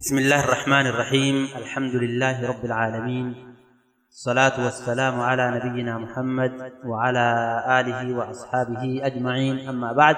بسم الله الرحمن الرحيم. الحمد لله رب العالمين. الصلاة والسلام على نبينا محمد وعلى آله وأصحابه أجمعين. أما بعد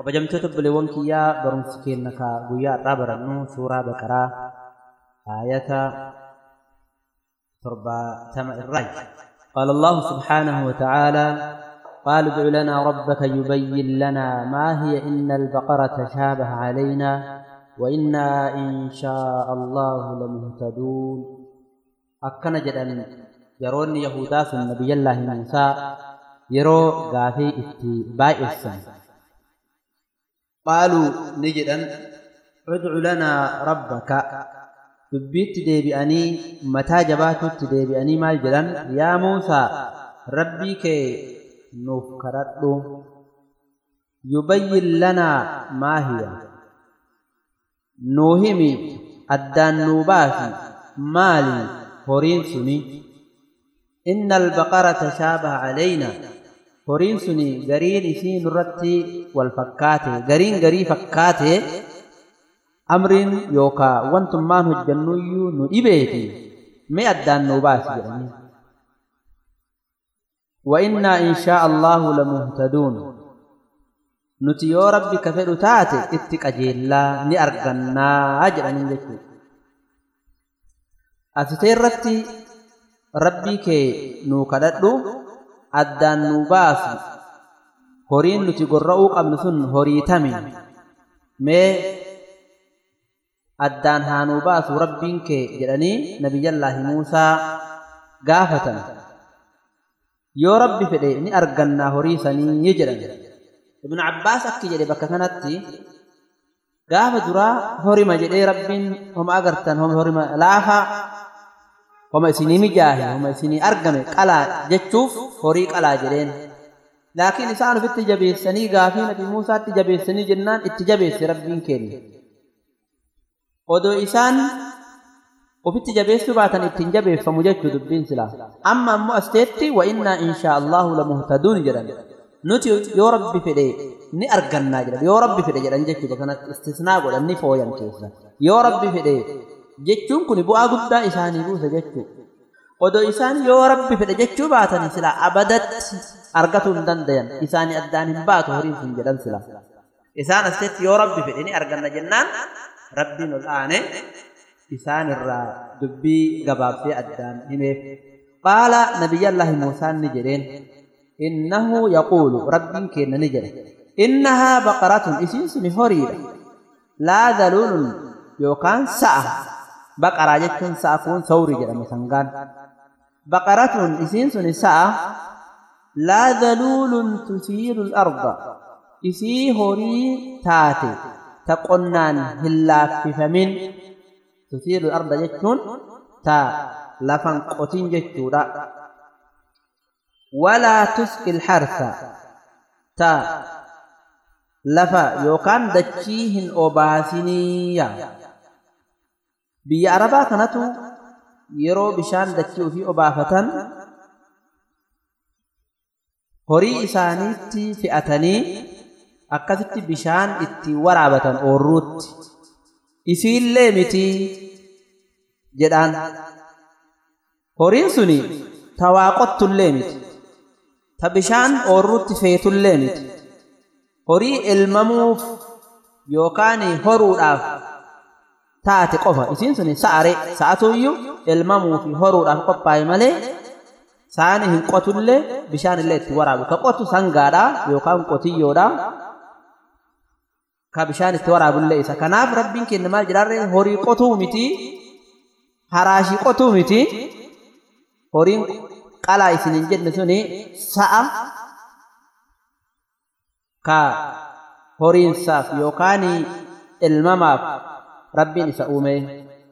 وبجمت تبلي يا برمسكين نكا ويا رابر النو سورة بكرة آية تربى تم الرأي. قال الله سبحانه وتعالى قال ادع لنا ربك يبين لنا ما هي إن البقرة تشابه علينا. وإنا إن شاء الله لمهتدون. أكن جدًا يرون يهودا في النبي الله موسى يرو غافي إتي بائسا قالوا نجدا ادع لنا ربك. دبيت ديبئني متى جبات ديبئني مال جدًا يا موسى ربي كي نفكرت يبين لنا ما هي. نوهمي أدان نوباتي مالي هورين سني إن البقرة شابه علينا هورين سني قرين إسي نرتي والفكاتي قرين قري فكاتي أمر يوكا وأنتم ما هجنوي نئبيتي ما أدان نوباتي وإنا إن شاء الله لمهتدون nuti yoo rabbi ka fedhu taate itti qajeellaa ni argannaa jedhanii jechuudha. Asitee irratti rabbii kee nuu kadhadhu addaan nuu baasu horiin nuti gorra'uu qabnu sun horii tami mee addaan haa nuu baasu rabbiin kee jedhanii nabiyyallaahi Muusaa gaafatan. Yoo rabbi fedhe ni argannaa horii sanii jedhan. عباس أكي جدي بكا كانت قاف درا هورما جدي رب هم أغرتن هم هورما لافا هم سيني مجاهي هم سيني أرقم قلا جتشوف هوري قلا جدين لكن إنسان في التجابي سني قافي نبي موسى التجابي سني جنان التجابي ربين كيني ودو إنسان وفي التجابي سبعة التجابي فمجد دبين سلا أما أمو أستيتي وإنا إن شاء الله لمهتدون جدًا nuti yoo rabbi fedhe ni argannaa jedhan yoo rabbi fedhe jedhan jechuudha kanatti istisnaa godhan ni fooyan keessa yoo rabbi fedhe jechuun kun bu'aa guddaa isaanii buusa jechuudha. Odoo isaan yoo rabbi fedhe jechuu baatan sila abadatti argatuu hin dandayan isaanii addaan hin baatu horiin sun jedhan sila. Isaan asitti yoo rabbi fedhe ni arganna jennaan rabbiin ol aane isaan irraa dubbii gabaabsee addaan himeef. Qaala nabiyyallaahi Muusaan ni jedheen إنه يقول رب كين نجر إنها بقرة إسيس هوريرة لا ذلول يوكان ساعة بقرة جتن ساعة ثوري جرى مسنغان بقرة إسيس ساعة لا ذلول تثير الأرض. إسي هوري تاتي. تقنان هلا في فمن تثير الأرض جتن تا. لفن قتين جتورا ولا تسقي الحرف تا لفا يوكان دچيهن اوباسينيا بي عربا كانتو يرو بشان دچيو في اوبافتن هوري إسانيتي في اتاني اكثت بشان إتي ورابه اوروت اسي اللي متي جدان. هوري سني تواقت اللي ta bishaan oorruutti feetullee miti. Horii elmamuuf yookaan horuudhaaf taate qofa. Isiin sun sa'are sa'atuyyuu elmamuu fi horuudhaaf qophaa'e malee saani hin qotullee bishaan illee itti waraabu. Ka qotu sangaadha yookaan qotiyyoodha ka bishaan itti waraabullee isa. Kanaaf rabbiin kenna maal jedhaarree horii qotuu miti. Haraashii qotuu miti. Horiin qalaa isin hin jenne suni sa'a ka horiinsaaf yookaan ilmamaaf rabbiin isa uume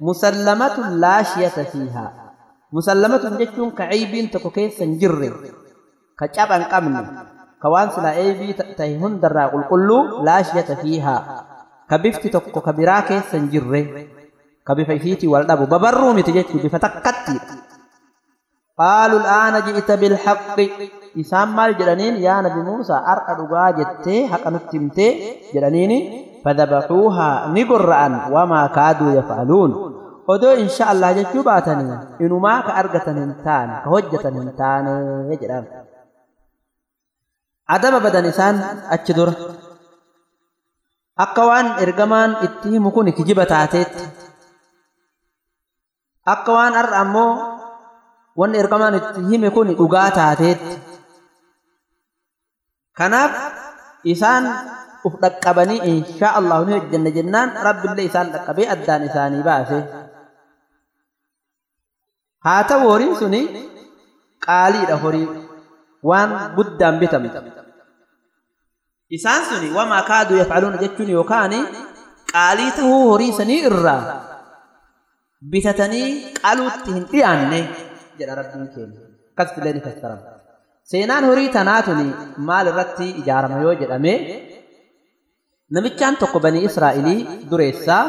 musallamatun laa shiyata fiihaa musallamatun jechuun ka caybiin tokko keessa hin jirre ka caba hin qabne ka waan silaa eebii ta'e hundarraa qulqulluu laa shiyata fiihaa ka bifti tokko ka biraa keessa hin jirre ka bifa isiitii wal dhabu babarruu miti jechuu bifa takkattiidha قالوا الآن جئت بالحق إسام مال جلنين يا نبي موسى أرقى دقا جتة حق نتمتة جلنين فذبحوها نقرأن وما كادوا يفعلون odoo insha Allah jechuu baatanii inumaa ka argatan hin taane ka hojjetan hin taane jedhama. Adaba badan isaan achi dura akka waan ergamaan itti himu kun kijiba taateetti akka waan har'a ammoo wanni ergamaan itti hime kun dhugaa taateetti kanaaf isaan uf dhaqqabanii insha Allah ni hojjenna jennaan rabbillee isaan dhaqqabee addaan isaanii baase. haa ta'u horiin suni qaaliidha horii waan guddaan bitamte isaan suni wamaa kaaduu yafcaluuna jechuun yookaan qaalii tahuu horii sanii irraa bitatanii qaluutti hin dhiyaanne jedha rabbiin keenya akkas filee ni fassarama seenaan horii tanaatuni maal irratti ijaarama yoo jedhame namichaan tokko banii israa'ilii dureessaa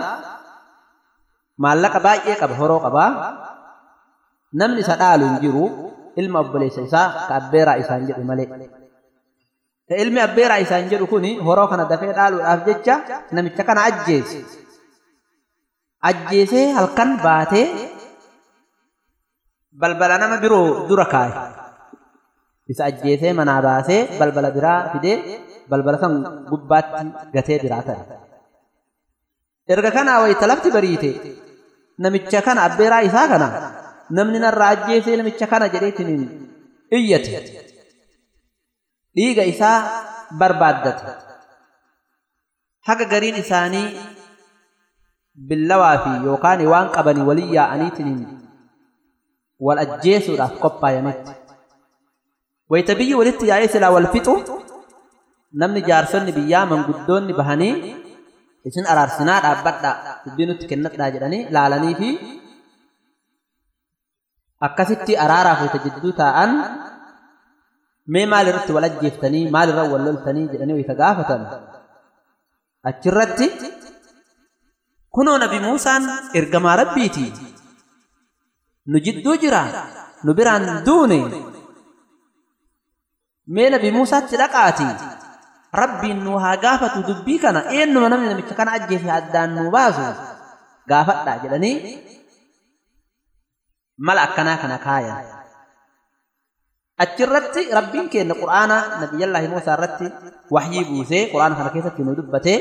maallaqa baay'ee qaba horoo qabaa namni isa dhaalu hin jiru ilma obboleessa isaa ka abbeeraa isaan jedhu malee. Ilmi abbeeraa isaan jedhu kun horoo kana dafee dhaaluudhaaf jecha namicha kana ajjeese. Ajjeesee halkan baatee balbala nama biroo dura kaa'e. Isa ajjeesee manaa baasee balbala biraa fidee balbala san gubbaatti gatee biraa ta'e. Erga kanaa wayita lafti bariite namicha kana abbeeraa isaa kana namni narraa ajjeesee namicha kana jedheetiin iyyate dhiiga isaa barbaaddate haga gariin isaanii billawaa fi yookaan waan qabanii walii yaa'aniitiin wal ajjeesuudhaaf qophaa'anitti wayita biyyi walitti yaa'ee silaa wal fixu namni jaarsonni biyyaa manguddoonni bahanii isin araarsinaa dhaabbadhaa dubbii nutti kennadhaa jedhanii laalanii fi akkasitti araaraaf wayita jidduu taa'an mee maal irratti wal ajjeeftanii maal irra wal loltanii jedhanii wayita gaafatan. Achirratti kunoo nabi Muusaan ergamaa rabbiiti نجد دجرا نبران دوني. مين بموسى تلقاتي ربي نو ها غافة دبي كان اين نو نمي نمي تكن عجي في عدان نو بازو غافة دا جلني ملأ كنا كنا كايا. أترتي ربي كي القرآن نبي الله موسى رتي. وحي بوزي قرآن كان كيسا كنو دبتي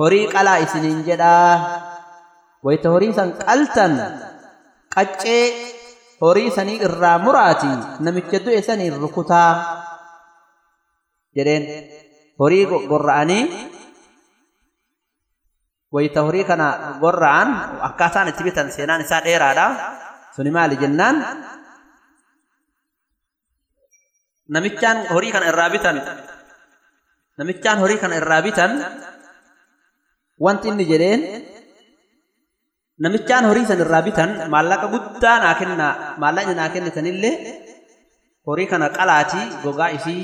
هوري قلا اسنين جدا irraa muraati namicha du'e saniin rukutaa jedheen horii gorra'anii wayita horii kana gorra'an akkaataan itti bitan seenaan isaa dheeraadha suni maali jennaan namichaan horii kana irraa bitan namichaan horii kana irraa bitan wanti inni jedheen namichaan horii san irraa bitan maallaqa guddaa naa kenna maallaqni naa kennitanillee horii kana qalaatii gogaa isii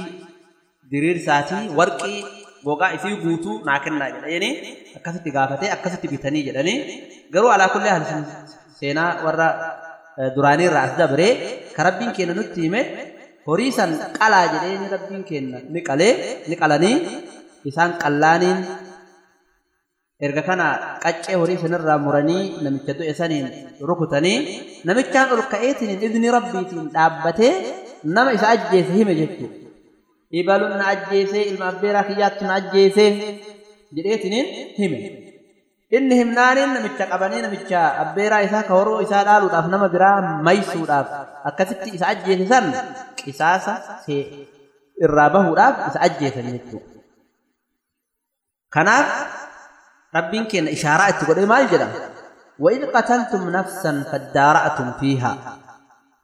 diriirsaatii warqii gogaa isii guutuu naa kennaa jedhanii akkasitti gaafatee akkasitti bitanii jedhanii garuu alaa kullee haal seenaa warra duraanii irraa as dabree ka rabbiin keenya nutti hime horii san qalaa jedhee rabbiin keenya ni qalee ni qalanii isaan qallaaniin erga kana qaccee horii sanirraa muranii namicha du'e saniin rukutanii namichaan ol ka'eetiin idni rabbiitiin dhaabbatee nama isa ajjeese hime jechuudha. Ibaluun na ajjeesee ilma abbeeraa kiyyaatti na ajjeesee jedheetiin hime. Inni himnaaniin namicha qabanii namicha abbeeraa isaa ka horoo isaa dhaaluudhaaf nama biraa maysuudhaaf akkasitti isa ajjeese san qisaasa irraa bahuudhaaf isa ajjeesan jechuudha. Kanaaf rabbiin keenya ishaaraa itti godhee maal jedha وإذ قتلتم نفسا فادارأتم فيها.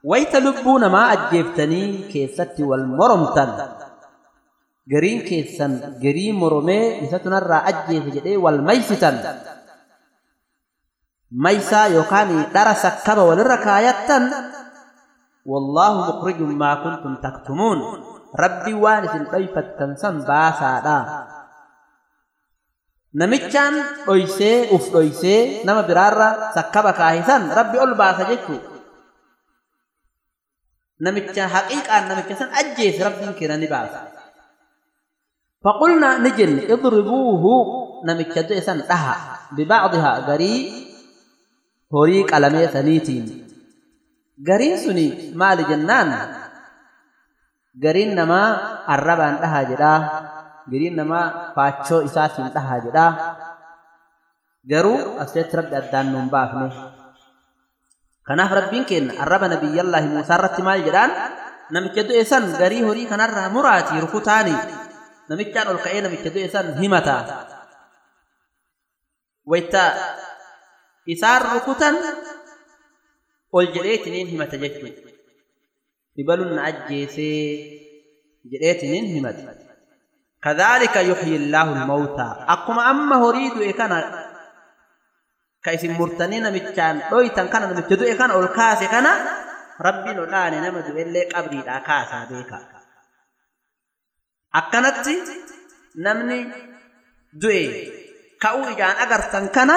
ويت لبون ما أجيبتني كيست والمرمتن قرين كيسن قرين مرمي إستنا الرا أجيب جدي والميستن ميسا يوكاني درس كبا وللركايتن والله مخرج ما كنتم تكتمون. ربي وانس البيفة تنسن باسا uf dhoysee nama biraarra sakkaba kaahisan rabbi ol baasa jechuu namicha haqiiqaan namicha san ajjeese rabbiin keenya ni baasa فقلنا نجن اضربوه نمتشدو إسان لها ببعضها غري هوريك ألمي ثنيتين غرين سني مال جنان غرين نما الربان لها جدا غرين نما فاتشو إساتين لها جدا garuu asitti rabbi addaan nuun baafne kanaaf rabbiin kenna arraba nabiyyallaahi muusaa irratti maal jedhaan namicha du'e san garii horii kanarraa muraatii rukutaani namichaan ol ka'ee namicha du'e san himata wayta isaan rukutan ol jedheetiniin himata jechuudha ibaluun na ajjeesee jedheetiniin himata كذلك يحيي الله الموتى أكما أما هريد إكنا murtanii namichaan dhoytan kana namicha du'e kana ol kaase kana rabbiin olaane nama du'ellee qabriidhaa kaasaa beeka. Akkanatti namni du'e ka'uu ijaan agartan kana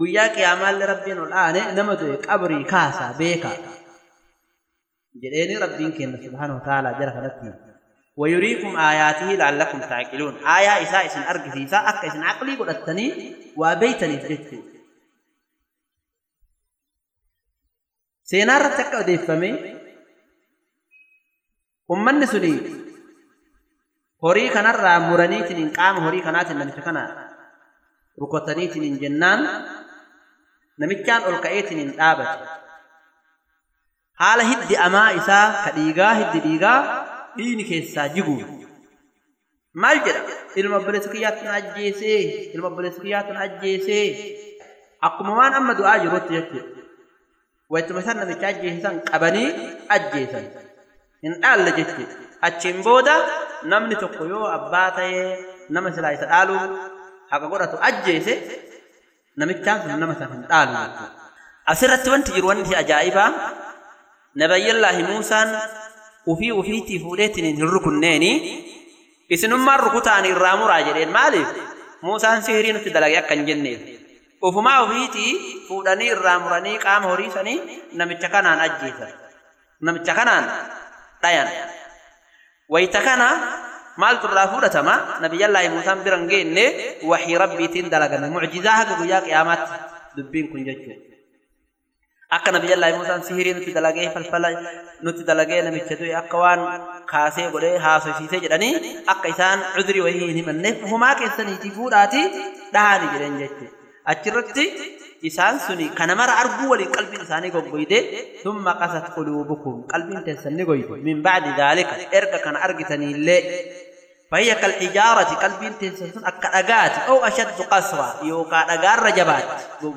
guyyaa qiyaamaallee rabbiin olaane nama du'e qabrii kaasaa beeka. jedheeni rabbiin kenna subhaanahu wa. ويريكم آياته لعلكم تعقلون. آيا إساء إسن أرق في إساء أقا إسن عقلي قد التنين وأبيتني في جدك سينار تكا وديف فمي أمان نسولي هوريكا نرى مرانيتن إن قام هوريكا ناتن لنفكنا ركوتانيتن إن جنان نمكان ألقائيتن إن آبت. حال هد أما إساء كديغا هد ديغا dhiini keessaa jigu maal jedha ilma obboleessa kiyyaatti na ajjeesee ilma obboleessa kiyyaatti na ajjeesee akkuma waan amma du'aa jirutti jechuudha wayituma isaan namicha ajjeesan qabanii ajjeesan hin dhaalle jechuudha achiin booda namni tokko yoo abbaa ta'ee nama silaa isa dhaaluu haqa godhatu ajjeese namichaan sun nama san hin dhaalu asirratti wanti jiru wanti ajaa'ibaa nabiyyallaahi muusaan ufii ufiitii fuudheetiin hin rukunneeni isinummaan rukutaan irraa muraa jedheen maaliif muusaan sihirii nutti dalage akka hin jenneef ufumaa ufiitii fuudhanii irraa muranii qaama horii sanii namicha kanaan ajjeesan namicha kanaan dhayan wayita kana maaltu irraa fudhatama nabiyyallaahi muusaan biran geenne waxii rabbiitiin dalagame mucjizaa haga guyyaa qiyaamaatti dubbiin kun jechuudha akka nabiyyallaahi muusaan sihirii nutti dalagee falfala nutti dalagee namicha du'e akka waan kaasee godhee haasofsiisee jedhanii akka isaan cudrii wayii hin himanneef ufumaa keessaniitii fuudhaatii dhaani jedhan jechuudha achirratti isaan suni kana mara arguu waliin qalbiin isaanii goggoyde thumma qasat quluubukum qalbiin teessan ni goyde min bacdi daalika erga kana argitaniillee فهي كالحجارة قلبين تنسون أكا أغات أو أشد قسوة يوكا أغار جبات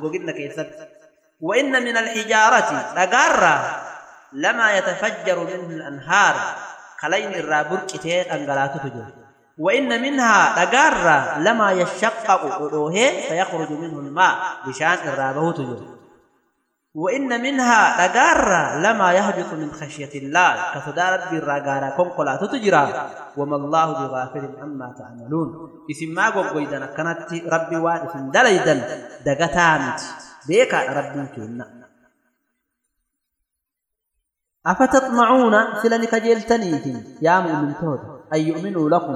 قلنا كيسد وإن من الحجارة أغار لما يتفجر منه الأنهار خلين الرابر كتير أنغلات تجو. وإن منها أغار لما يشقق أروه فيخرج منه الماء بشان الرابه تجو. وإن منها أغار لما يهبط من خشية الله كصدار بالرغارة كنقلا تجرى وما الله بغافل عما تعملون. إسم ما قويدنا كانت ربي وارث دليدا بيكا ربي كنا أفتطمعون سلنك جلتنيتين يا مؤمن تود أن يؤمنوا لكم.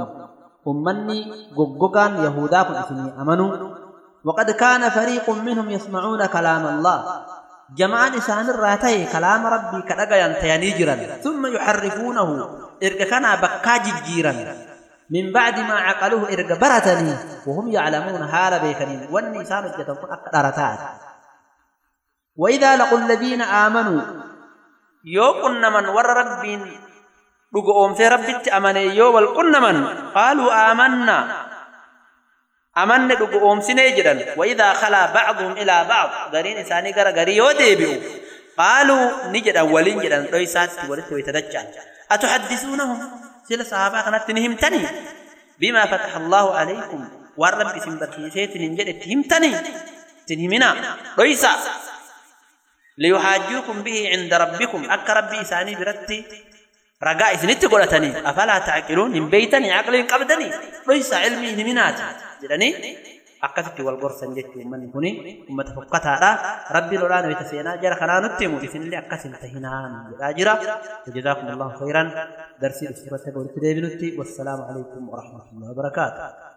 أمني قققان يهوداكم إسمي أمنوا وقد كان فريق منهم يسمعون كلام الله. جمعان إسان الراتي كلام ربي كدقيا تيانيجرا. ثم يحرفونه إرق كان جيرا. من بعد ما عقلوه إرق برتني. وهم يعلمون حال بيكنين والنسان جتكون أكثرتات وإذا لقوا الذين آمنوا يو كنا من ور ربين لقوا أمسي ربي أمني يو والكنا من قالوا آمنا. أمن لقوا أمسي جدا. وإذا خلا بعضهم إلى بعض. غرين إساني غر غري يوديبيو قالوا نجد أولين جدا. ليسات ورث ويتدجال أتحدثونهم؟ سل صحابة كانت تنهمتني بما فتح الله عليكم. والرب اسم بكيسيت نجد تهمتني تنهمنا ليسا ليحاجوكم به عند ربكم. أك ربي إساني برتي. رقاء إسنت قلتني أفلا تعقلون؟ من بيتني عقل قبدني ليس علمي akkasitti wal gorsan jechuun manni kuni ummata fokkataadha rabbi lolaan wayita seenaa jara kanaa nutti himu isinillee akkasin tahinaan jedhaa jira وجزاكم الله خيرا. درسي قلت ديبنتي والسلام عليكم ورحمة الله وبركاته.